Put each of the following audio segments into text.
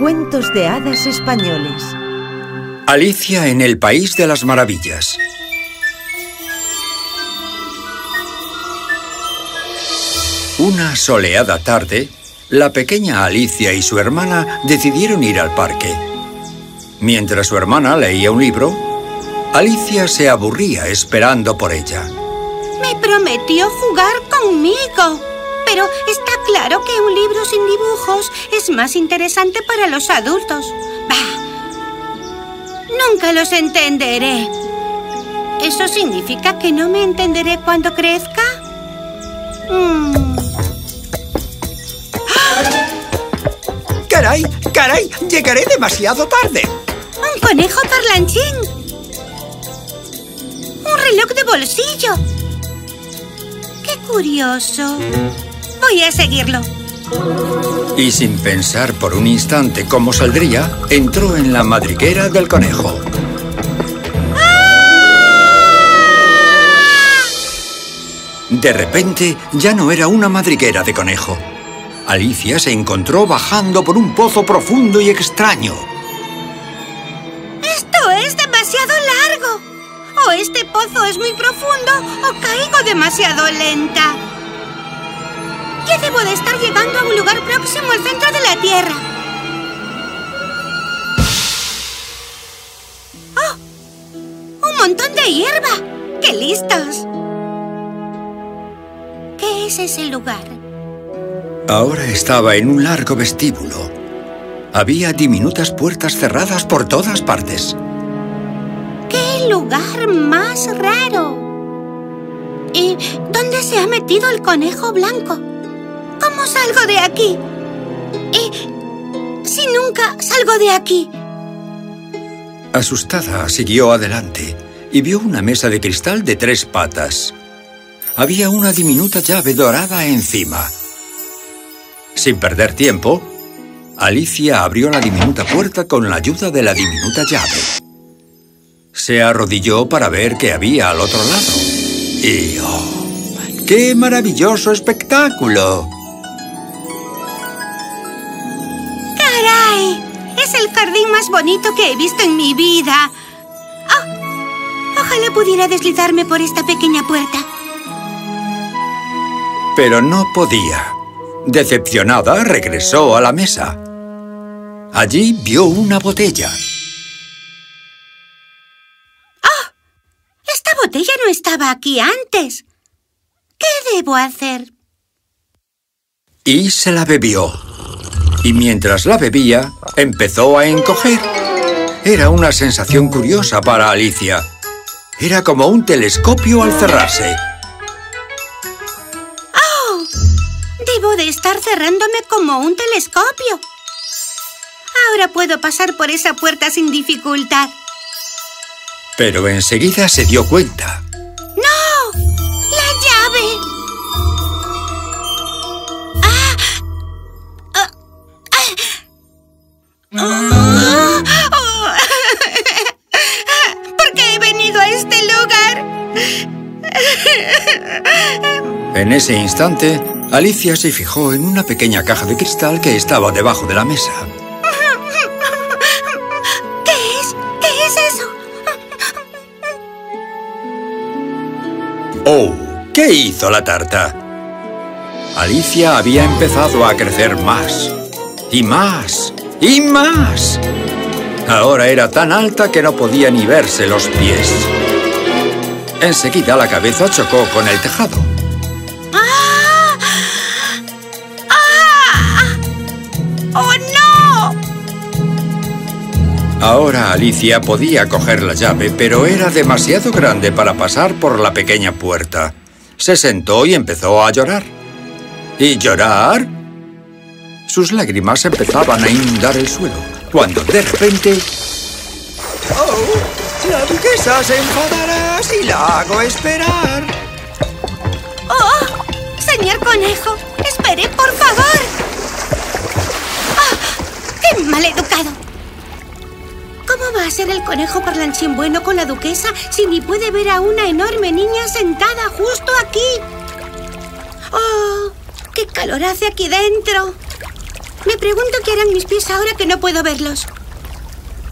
Cuentos de hadas españoles. Alicia en el País de las Maravillas. Una soleada tarde, la pequeña Alicia y su hermana decidieron ir al parque. Mientras su hermana leía un libro, Alicia se aburría esperando por ella. Me prometió jugar conmigo. Pero está claro que un libro sin dibujos es más interesante para los adultos. Bah. Nunca los entenderé. ¿Eso significa que no me entenderé cuando crezca? Mm. ¡Caray! ¡Caray! Llegaré demasiado tarde. ¡Un conejo parlanchín! ¡Un reloj de bolsillo! ¡Qué curioso! Voy a seguirlo. Y sin pensar por un instante cómo saldría, entró en la madriguera del conejo. De repente, ya no era una madriguera de conejo. Alicia se encontró bajando por un pozo profundo y extraño. ¡Esto es demasiado largo! O este pozo es muy profundo o caigo demasiado lenta. Ya debo de estar llegando a un lugar próximo al centro de la Tierra. ¡Oh! ¡Un montón de hierba! ¡Qué listos! ¿Qué es ese lugar? Ahora estaba en un largo vestíbulo. Había diminutas puertas cerradas por todas partes. ¡Qué lugar más raro! ¿Y dónde se ha metido el conejo blanco? ¿Cómo salgo de aquí? ¿Y si nunca salgo de aquí? Asustada, siguió adelante y vio una mesa de cristal de tres patas. Había una diminuta llave dorada encima. Sin perder tiempo, Alicia abrió la diminuta puerta con la ayuda de la diminuta llave. Se arrodilló para ver qué había al otro lado. Y ¡oh! ¡Qué maravilloso espectáculo! Jardín más bonito que he visto en mi vida. ¡Oh! Ojalá pudiera deslizarme por esta pequeña puerta. Pero no podía. Decepcionada, regresó a la mesa. Allí vio una botella. ¡Oh! Esta botella no estaba aquí antes. ¿Qué debo hacer? Y se la bebió. Y mientras la bebía, empezó a encoger. Era una sensación curiosa para Alicia. Era como un telescopio al cerrarse. ¡Oh! Debo de estar cerrándome como un telescopio. Ahora puedo pasar por esa puerta sin dificultad. Pero enseguida se dio cuenta. En ese instante, Alicia se fijó en una pequeña caja de cristal que estaba debajo de la mesa. ¿Qué es? ¿Qué es eso? ¡Oh! ¿Qué hizo la tarta? Alicia había empezado a crecer más. Y más. Y más. Ahora era tan alta que no podía ni verse los pies. Enseguida la cabeza chocó con el tejado. ¡Ah! ¡Ah! ¡Oh, no! Ahora Alicia podía coger la llave, pero era demasiado grande para pasar por la pequeña puerta. Se sentó y empezó a llorar. ¿Y llorar? Sus lágrimas empezaban a inundar el suelo, cuando de repente... ¡Oh! La duquesa se enfadará si la hago esperar. ¡Oh! Señor conejo, espere, por favor. ¡Ah! ¡Qué maleducado! ¿Cómo va a ser el conejo parlanchín bueno con la duquesa si ni puede ver a una enorme niña sentada justo aquí? ¡Oh! ¡Qué calor hace aquí dentro! Me pregunto qué harán mis pies ahora que no puedo verlos.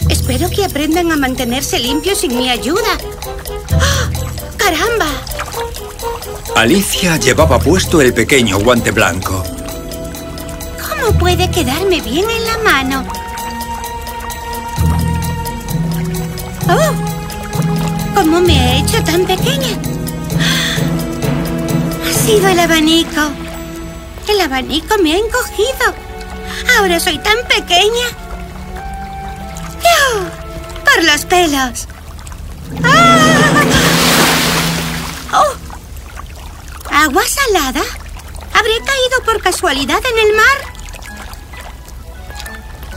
Espero que aprendan a mantenerse limpios sin mi ayuda. ¡Ah! ¡Caramba! Alicia llevaba puesto el pequeño guante blanco. ¿Cómo puede quedarme bien en la mano? ¡Oh! ¿Cómo me ha hecho tan pequeña? Ha sido el abanico. El abanico me ha encogido. Ahora soy tan pequeña. ¡Por los pelos! ¡Ah! ¡Oh! ¿Agua salada? ¿Habré caído por casualidad en el mar?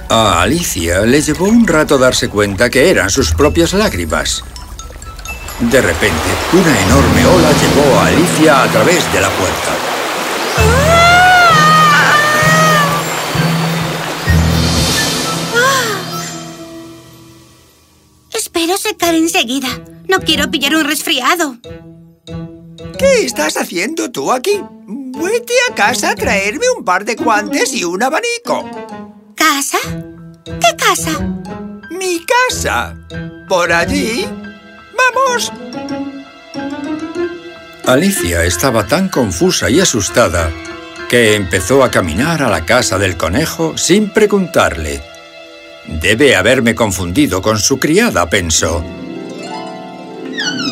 A Alicia le llevó un rato darse cuenta que eran sus propias lágrimas. De repente, una enorme ola llevó a Alicia a través de la puerta. Espero secar enseguida. No quiero pillar un resfriado. ¿Qué estás haciendo tú aquí? Vete a casa a traerme un par de guantes y un abanico. ¿Casa? ¿Qué casa? Mi casa. ¿Por allí? ¡Vamos! Alicia estaba tan confusa y asustada que empezó a caminar a la casa del conejo sin preguntarle. Debe haberme confundido con su criada, pensó.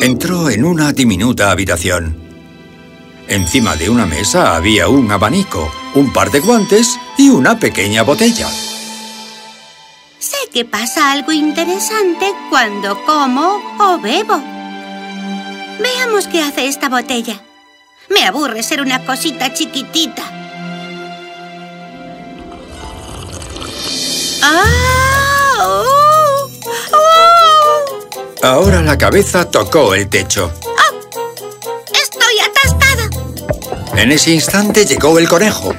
Entró en una diminuta habitación. Encima de una mesa había un abanico, un par de guantes y una pequeña botella. Sé que pasa algo interesante cuando como o bebo. Veamos qué hace esta botella. Me aburre ser una cosita chiquitita. ¡Ah! Ahora la cabeza tocó el techo. ¡Estoy atascada! En ese instante llegó el conejo.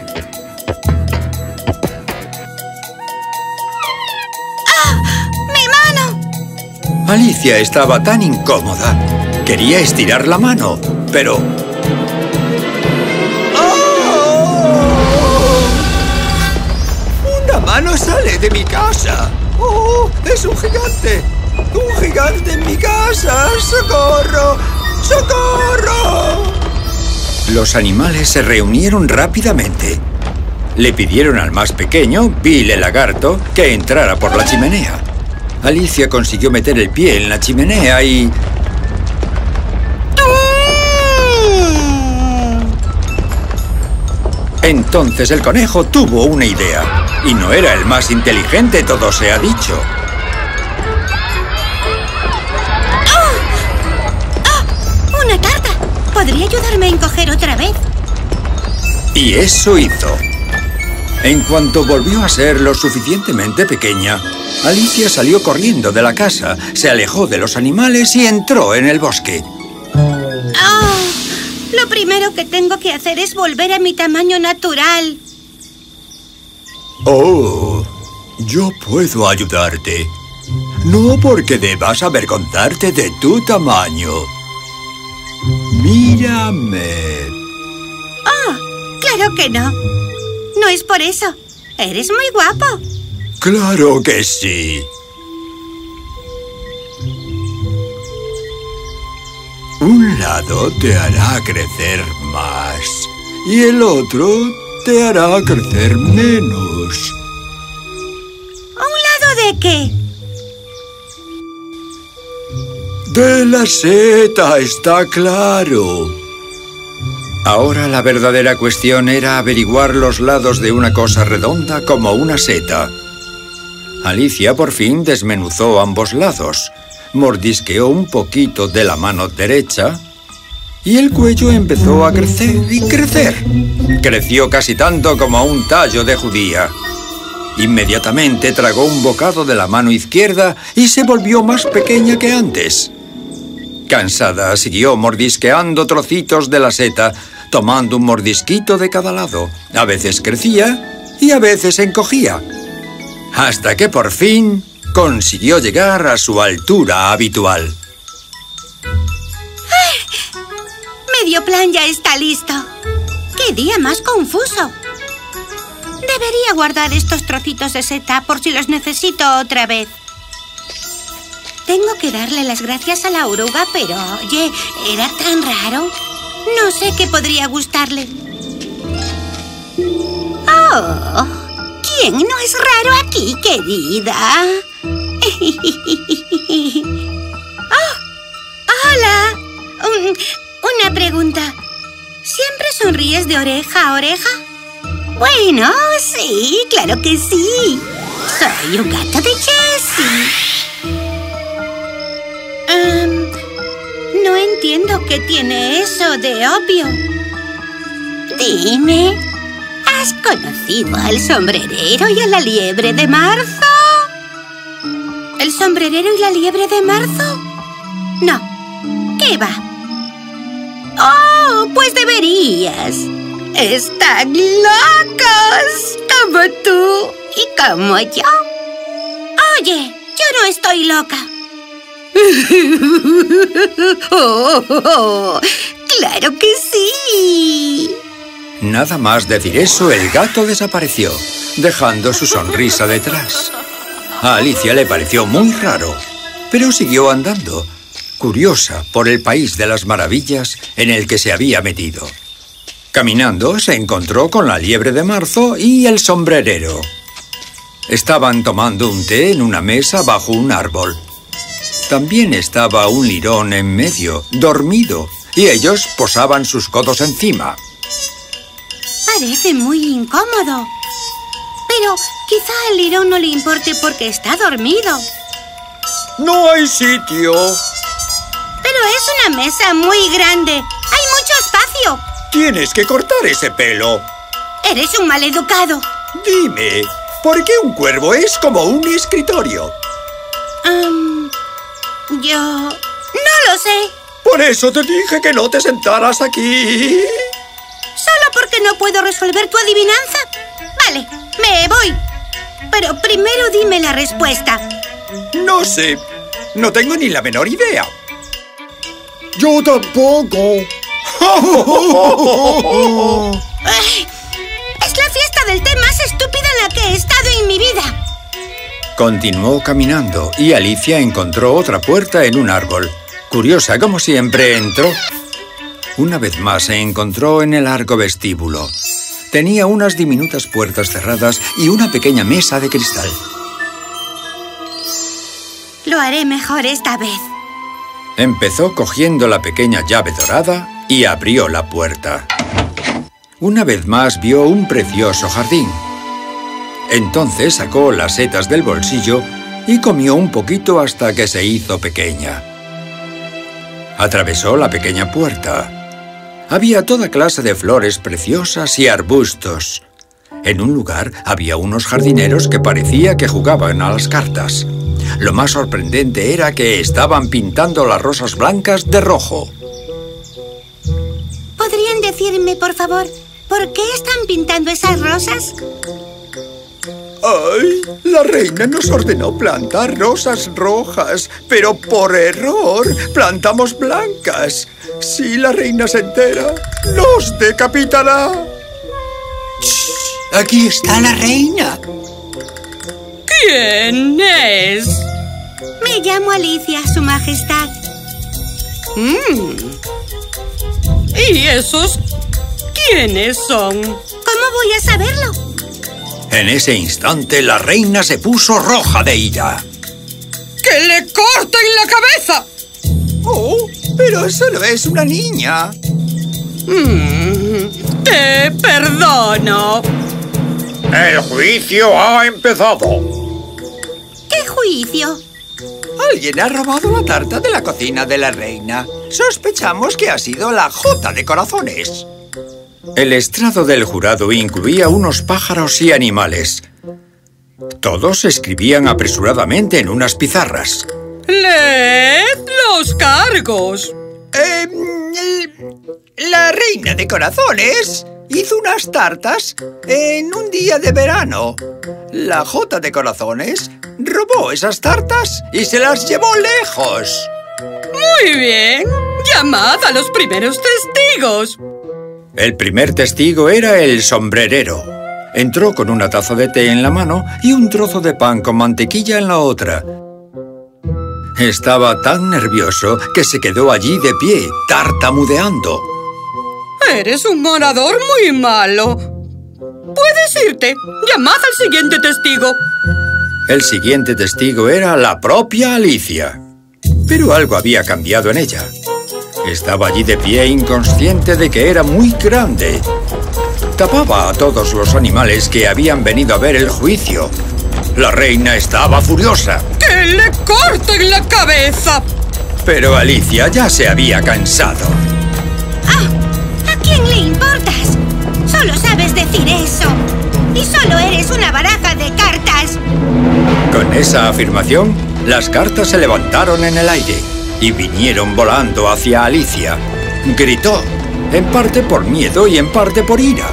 ¡Mi mano! Alicia estaba tan incómoda. Quería estirar la mano, pero ¡Oh! ¡Una mano sale de mi casa! ¡Oh! ¡Es un gigante! ¡Un gigante en mi casa! ¡Socorro! ¡Socorro! los animales se reunieron rápidamente. Le pidieron al más pequeño, Bill el lagarto, que entrara por la chimenea. Alicia consiguió meter el pie en la chimenea y... Entonces el conejo tuvo una idea. Y no era el más inteligente, todo se ha dicho. ¿Podría ayudarme a encoger otra vez? Y eso hizo. En cuanto volvió a ser lo suficientemente pequeña, Alicia salió corriendo de la casa, se alejó de los animales y entró en el bosque. ¡Ah! Lo primero que tengo que hacer es volver a mi tamaño natural. Oh, yo puedo ayudarte. No porque debas avergonzarte de tu tamaño. Mírame. ¡Oh! ¡Claro que no! No es por eso. Eres muy guapo. Claro que sí. Un lado te hará crecer más y el otro te hará crecer menos. ¿A un lado de qué? De la seta, está claro. Ahora la verdadera cuestión era averiguar los lados de una cosa redonda como una seta. Alicia por fin desmenuzó ambos lados, mordisqueó un poquito de la mano derecha y el cuello empezó a crecer y crecer. Creció casi tanto como un tallo de judía. Inmediatamente tragó un bocado de la mano izquierda y se volvió más pequeña que antes. Cansada, siguió mordisqueando trocitos de la seta, tomando un mordisquito de cada lado. A veces crecía y a veces encogía. Hasta que por fin consiguió llegar a su altura habitual. Medio plan ya está listo. ¡Qué día más confuso! Debería guardar estos trocitos de seta por si los necesito otra vez. Tengo que darle las gracias a la oruga, pero oye, era tan raro. No sé qué podría gustarle. Oh, ¿quién no es raro aquí, querida? oh, hola. Un- una pregunta. ¿Siempre sonríes de oreja a oreja? Bueno, sí, claro que sí. Soy un gato de Jessie. No entiendo qué tiene eso de obvio. Dime, ¿has conocido al sombrerero y a la liebre de marzo? ¿El sombrerero y la liebre de marzo? No. ¿Qué va? ¡Oh, pues deberías! Están locos, como tú y como yo. Oye, yo no estoy loca. Oh, ¡Claro que sí! Nada más decir eso, el gato desapareció, dejando su sonrisa detrás. A Alicia le pareció muy raro, pero siguió andando, curiosa por el país de las maravillas en el que se había metido. Caminando, se encontró con la liebre de marzo y el sombrerero. Estaban tomando un té en una mesa bajo un árbol. También estaba un lirón en medio, dormido, y ellos posaban sus codos encima. Parece muy incómodo. Pero quizá al lirón no le importe porque está dormido. No hay sitio. Pero es una mesa muy grande. Hay mucho espacio. Tienes que cortar ese pelo. Eres un maleducado. Dime, ¿por qué un cuervo es como un escritorio? Am, yo... No lo sé. Por eso te dije que no te sentaras aquí. ¿Solo porque no puedo resolver tu adivinanza? Vale, me voy. Pero primero dime la respuesta. No sé. No tengo ni la menor idea. Yo tampoco. Continuó caminando y Alicia encontró otra puerta en un árbol. Curiosa, como siempre, entró. Una vez más se encontró en el largo vestíbulo. Tenía unas diminutas puertas cerradas y una pequeña mesa de cristal. Lo haré mejor esta vez. Empezó cogiendo la pequeña llave dorada y abrió la puerta. Una vez más vio un precioso jardín. Entonces sacó las setas del bolsillo y comió un poquito hasta que se hizo pequeña. Atravesó la pequeña puerta. Había toda clase de flores preciosas y arbustos. En un lugar había unos jardineros que parecía que jugaban a las cartas. Lo más sorprendente era que estaban pintando las rosas blancas de rojo. ¿Podrían decirme, por favor, por qué están pintando esas rosas? Ay, la reina nos ordenó plantar rosas rojas, pero por error plantamos blancas. Si la reina se entera, nos decapitará. Aquí está la reina. ¿Quién es? Me llamo Alicia, Su Majestad. ¿Y esos quiénes son? ¿Cómo voy a saberlo? En ese instante la reina se puso roja de ira. ¡Que le corten la cabeza! Oh, pero solo es una niña. Mm, te perdono. El juicio ha empezado. ¿Qué juicio? Alguien ha robado la tarta de la cocina de la reina. Sospechamos que ha sido la Jota de corazones. El estrado del jurado incluía unos pájaros y animales. Todos escribían apresuradamente en unas pizarras. Leed los cargos. Eh, el- la reina de corazones hizo unas tartas en un día de verano. La Jota de corazones robó esas tartas y se las llevó lejos. Muy bien. Llamad a los primeros testigos. El primer testigo era el sombrerero. Entró con una taza de té en la mano y un trozo de pan con mantequilla en la otra. Estaba tan nervioso que se quedó allí de pie, tartamudeando. Eres un orador muy malo. Puedes irte. Llamad al siguiente testigo. El siguiente testigo era la propia Alicia. Pero algo había cambiado en ella. Estaba allí de pie inconsciente de que era muy grande. Tapaba a todos los animales que habían venido a ver el juicio. La reina estaba furiosa. ¡Que le corten la cabeza! Pero Alicia ya se había cansado. ¡Ah! ¿A quién le importas? Solo sabes decir eso. Y solo eres una baraja de cartas. Con esa afirmación, las cartas se levantaron en el aire y vinieron volando hacia Alicia. Gritó, en parte por miedo y en parte por ira.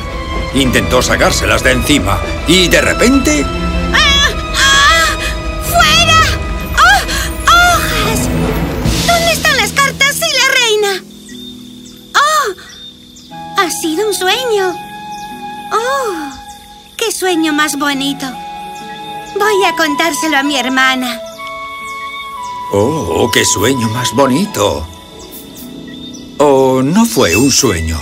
Intentó sacárselas de encima y de repente... ¡Ah! ¡Ah! ¡Fuera! ¡Oh! ¡Hojas! ¿Dónde están las cartas y la reina? ¡Oh! Ha sido un sueño. ¡Oh! ¡Qué sueño más bonito! Voy a contárselo a mi hermana. ¡Oh, qué sueño más bonito! ¿O no fue un sueño?